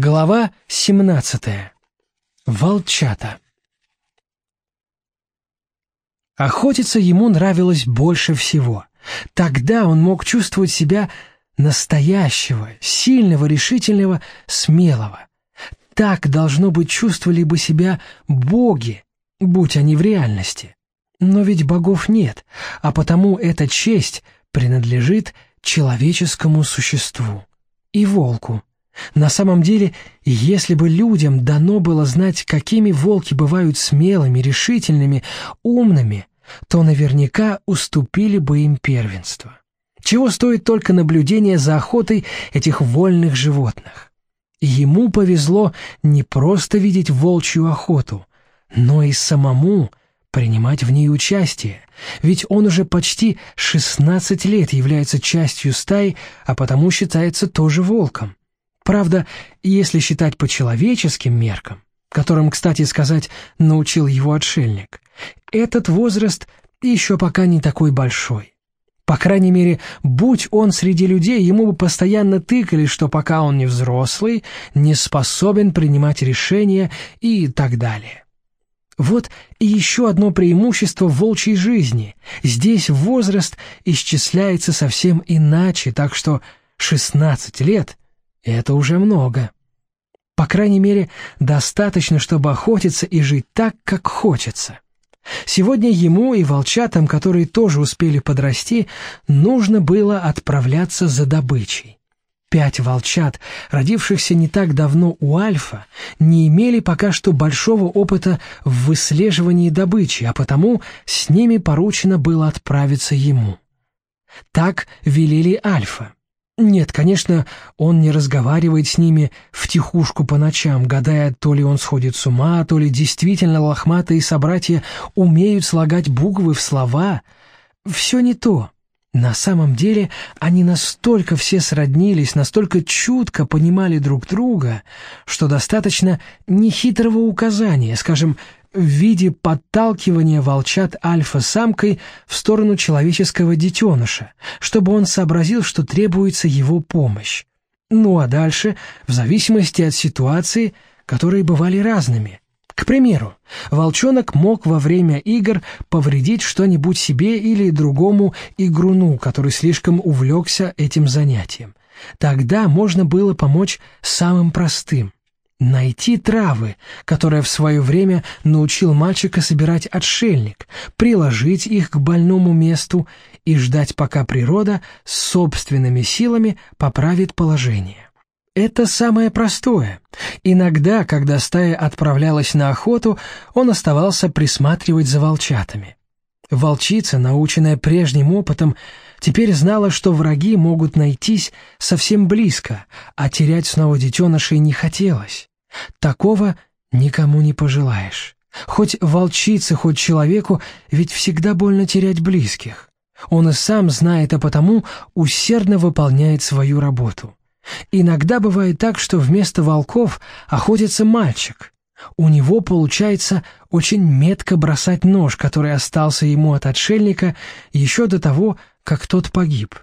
Глава 17. Волчата. Охотиться ему нравилось больше всего. Тогда он мог чувствовать себя настоящего, сильного, решительного, смелого. Так, должно быть, чувствовали бы себя боги, будь они в реальности. Но ведь богов нет, а потому эта честь принадлежит человеческому существу и волку. На самом деле, если бы людям дано было знать, какими волки бывают смелыми, решительными, умными, то наверняка уступили бы им первенство. Чего стоит только наблюдение за охотой этих вольных животных. Ему повезло не просто видеть волчью охоту, но и самому принимать в ней участие, ведь он уже почти 16 лет является частью стаи, а потому считается тоже волком. Правда, если считать по человеческим меркам, которым, кстати сказать, научил его отшельник, этот возраст еще пока не такой большой. По крайней мере, будь он среди людей, ему бы постоянно тыкали, что пока он не взрослый, не способен принимать решения и так далее. Вот и еще одно преимущество волчьей жизни. Здесь возраст исчисляется совсем иначе, так что 16 лет это уже много. По крайней мере, достаточно, чтобы охотиться и жить так, как хочется. Сегодня ему и волчатам, которые тоже успели подрасти, нужно было отправляться за добычей. Пять волчат, родившихся не так давно у Альфа, не имели пока что большого опыта в выслеживании добычи, а потому с ними поручено было отправиться ему. Так велели Альфа. Нет, конечно, он не разговаривает с ними втихушку по ночам, гадая, то ли он сходит с ума, то ли действительно лохматые собратья умеют слагать буквы в слова. Все не то. На самом деле они настолько все сроднились, настолько чутко понимали друг друга, что достаточно нехитрого указания, скажем, в виде подталкивания волчат альфа-самкой в сторону человеческого детеныша, чтобы он сообразил, что требуется его помощь. Ну а дальше, в зависимости от ситуации, которые бывали разными. К примеру, волчонок мог во время игр повредить что-нибудь себе или другому игруну, который слишком увлекся этим занятием. Тогда можно было помочь самым простым Найти травы, которые в свое время научил мальчика собирать отшельник, приложить их к больному месту и ждать, пока природа собственными силами поправит положение. Это самое простое. Иногда, когда стая отправлялась на охоту, он оставался присматривать за волчатами. Волчица, наученная прежним опытом, теперь знала, что враги могут найтись совсем близко, а терять снова детенышей не хотелось. Такого никому не пожелаешь. Хоть волчице, хоть человеку, ведь всегда больно терять близких. Он и сам знает, а потому усердно выполняет свою работу. Иногда бывает так, что вместо волков охотится мальчик. У него получается очень метко бросать нож, который остался ему от отшельника еще до того, как тот погиб.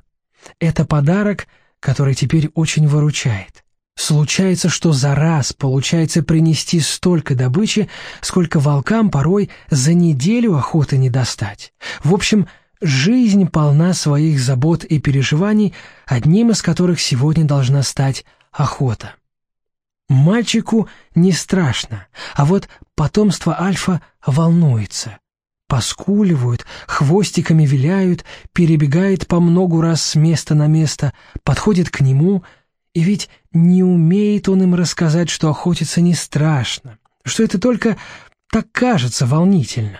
Это подарок, который теперь очень выручает. Случается, что за раз получается принести столько добычи, сколько волкам порой за неделю охоты не достать. В общем, жизнь полна своих забот и переживаний, одним из которых сегодня должна стать охота. Мальчику не страшно, а вот потомство Альфа волнуется. Поскуливают, хвостиками виляют, перебегает по многу раз с места на место, подходит к нему — и ведь не умеет он им рассказать, что охотиться не страшно, что это только так кажется волнительно.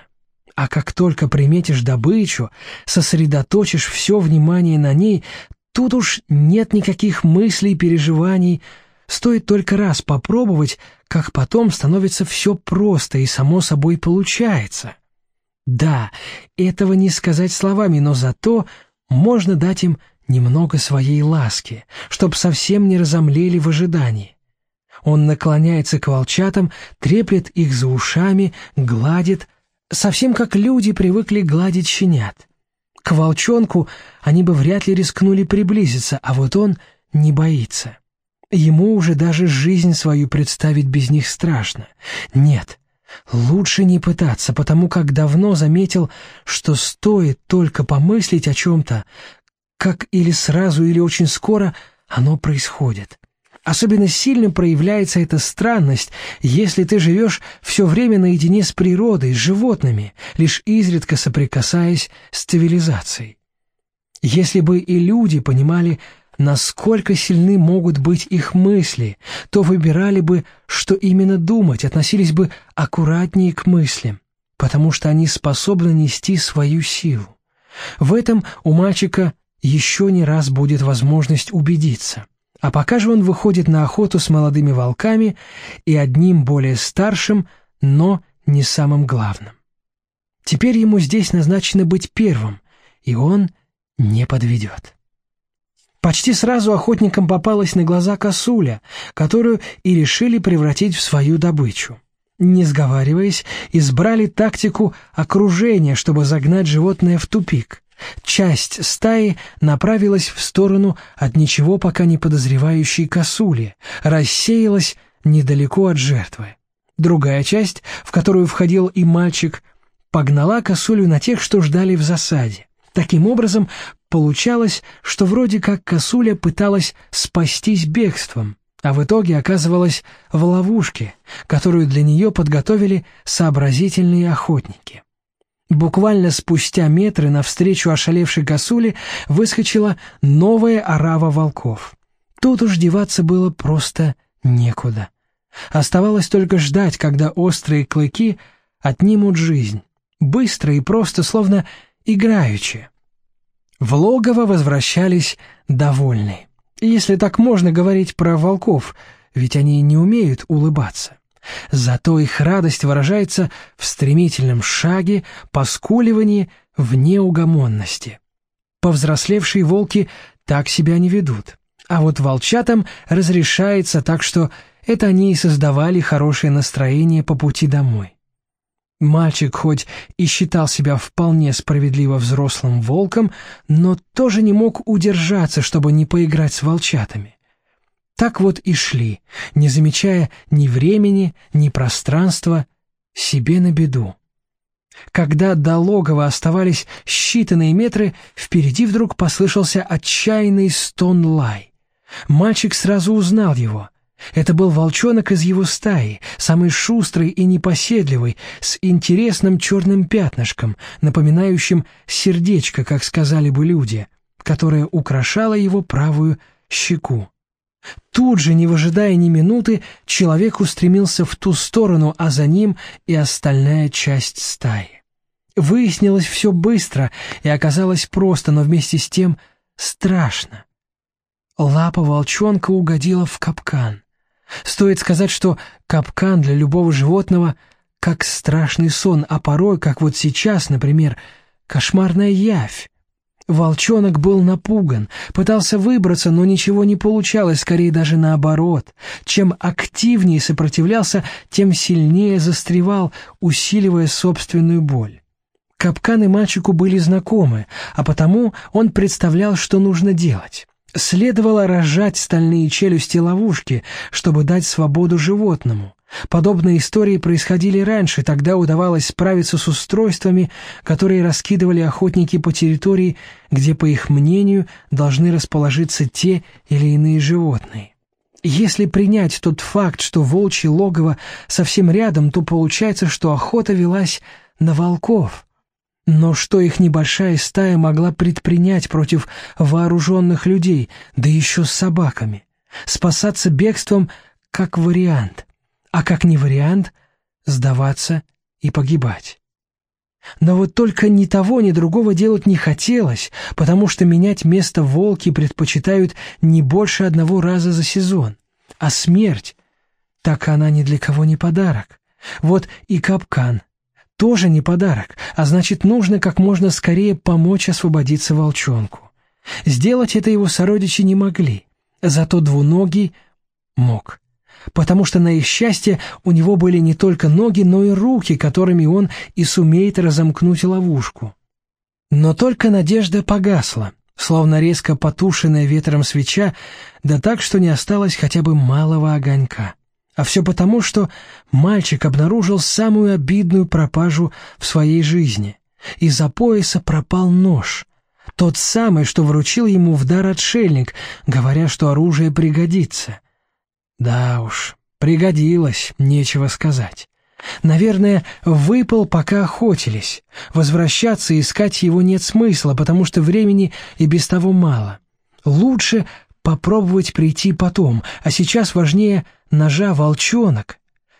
А как только приметишь добычу, сосредоточишь все внимание на ней, тут уж нет никаких мыслей, и переживаний. Стоит только раз попробовать, как потом становится все просто и само собой получается. Да, этого не сказать словами, но зато можно дать им немного своей ласки, чтоб совсем не разомлели в ожидании. Он наклоняется к волчатам, треплет их за ушами, гладит, совсем как люди привыкли гладить щенят. К волчонку они бы вряд ли рискнули приблизиться, а вот он не боится. Ему уже даже жизнь свою представить без них страшно. Нет, лучше не пытаться, потому как давно заметил, что стоит только помыслить о чем-то, как или сразу, или очень скоро оно происходит. Особенно сильно проявляется эта странность, если ты живешь все время наедине с природой, с животными, лишь изредка соприкасаясь с цивилизацией. Если бы и люди понимали, насколько сильны могут быть их мысли, то выбирали бы, что именно думать, относились бы аккуратнее к мыслям, потому что они способны нести свою силу. В этом у мальчика еще не раз будет возможность убедиться. А пока же он выходит на охоту с молодыми волками и одним более старшим, но не самым главным. Теперь ему здесь назначено быть первым, и он не подведет. Почти сразу охотникам попалась на глаза косуля, которую и решили превратить в свою добычу. Не сговариваясь, избрали тактику окружения, чтобы загнать животное в тупик. Часть стаи направилась в сторону от ничего пока не подозревающей косули, рассеялась недалеко от жертвы. Другая часть, в которую входил и мальчик, погнала косулю на тех, что ждали в засаде. Таким образом, получалось, что вроде как косуля пыталась спастись бегством, а в итоге оказывалась в ловушке, которую для нее подготовили сообразительные охотники. Буквально спустя метры навстречу ошалевшей косуле выскочила новая орава волков. Тут уж деваться было просто некуда. Оставалось только ждать, когда острые клыки отнимут жизнь. Быстро и просто, словно играючи. В логово возвращались довольны. Если так можно говорить про волков, ведь они не умеют улыбаться. Зато их радость выражается в стремительном шаге, поскуливании, в неугомонности. Повзрослевшие волки так себя не ведут. А вот волчатам разрешается так, что это они и создавали хорошее настроение по пути домой. Мальчик хоть и считал себя вполне справедливо взрослым волком, но тоже не мог удержаться, чтобы не поиграть с волчатами. Так вот и шли, не замечая ни времени, ни пространства, себе на беду. Когда до логова оставались считанные метры, впереди вдруг послышался отчаянный стон-лай. Мальчик сразу узнал его. Это был волчонок из его стаи, самый шустрый и непоседливый, с интересным черным пятнышком, напоминающим сердечко, как сказали бы люди, которое украшало его правую щеку. Тут же, не выжидая ни минуты, человек устремился в ту сторону, а за ним и остальная часть стаи. Выяснилось все быстро и оказалось просто, но вместе с тем страшно. Лапа волчонка угодила в капкан. Стоит сказать, что капкан для любого животного как страшный сон, а порой, как вот сейчас, например, кошмарная явь. Волчонок был напуган, пытался выбраться, но ничего не получалось, скорее даже наоборот. Чем активнее сопротивлялся, тем сильнее застревал, усиливая собственную боль. Капканы мальчику были знакомы, а потому он представлял, что нужно делать. Следовало разжать стальные челюсти ловушки, чтобы дать свободу животному. Подобные истории происходили раньше, тогда удавалось справиться с устройствами, которые раскидывали охотники по территории, где, по их мнению, должны расположиться те или иные животные. Если принять тот факт, что волчье логово совсем рядом, то получается, что охота велась на волков. Но что их небольшая стая могла предпринять против вооруженных людей, да еще с собаками? Спасаться бегством как вариант а как не вариант — сдаваться и погибать. Но вот только ни того, ни другого делать не хотелось, потому что менять место волки предпочитают не больше одного раза за сезон. А смерть, так она ни для кого не подарок. Вот и капкан тоже не подарок, а значит, нужно как можно скорее помочь освободиться волчонку. Сделать это его сородичи не могли, зато двуногий мог потому что, на их счастье, у него были не только ноги, но и руки, которыми он и сумеет разомкнуть ловушку. Но только надежда погасла. словно резко потушенная ветром свеча, да так, что не осталось хотя бы малого огонька. А все потому, что мальчик обнаружил самую обидную пропажу в своей жизни. Из-за пояса пропал нож. Тот самый, что вручил ему в дар отшельник, говоря, что оружие пригодится. Да уж, пригодилось, нечего сказать. Наверное, выпал, пока охотились. Возвращаться и искать его нет смысла, потому что времени и без того мало. Лучше попробовать прийти потом, а сейчас важнее ножа волчонок.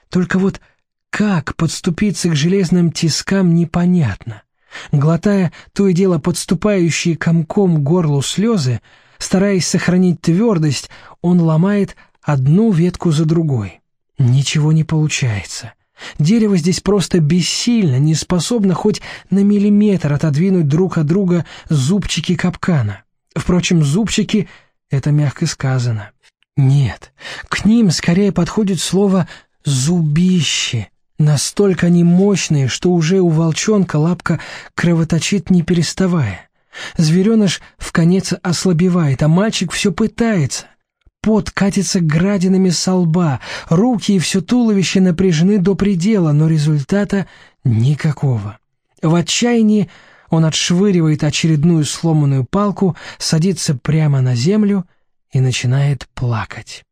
Только вот как подступиться к железным тискам непонятно. Глотая то и дело подступающие комком горлу слезы, стараясь сохранить твердость, он ломает одну ветку за другой. Ничего не получается. Дерево здесь просто бессильно, не способно хоть на миллиметр отодвинуть друг от друга зубчики капкана. Впрочем, зубчики — это мягко сказано. Нет, к ним скорее подходит слово «зубище». Настолько они мощные, что уже у волчонка лапка кровоточит не переставая. Звереныш в конец ослабевает, а мальчик все пытается. Пот катится градинами со лба, руки и все туловище напряжены до предела, но результата никакого. В отчаянии он отшвыривает очередную сломанную палку, садится прямо на землю и начинает плакать.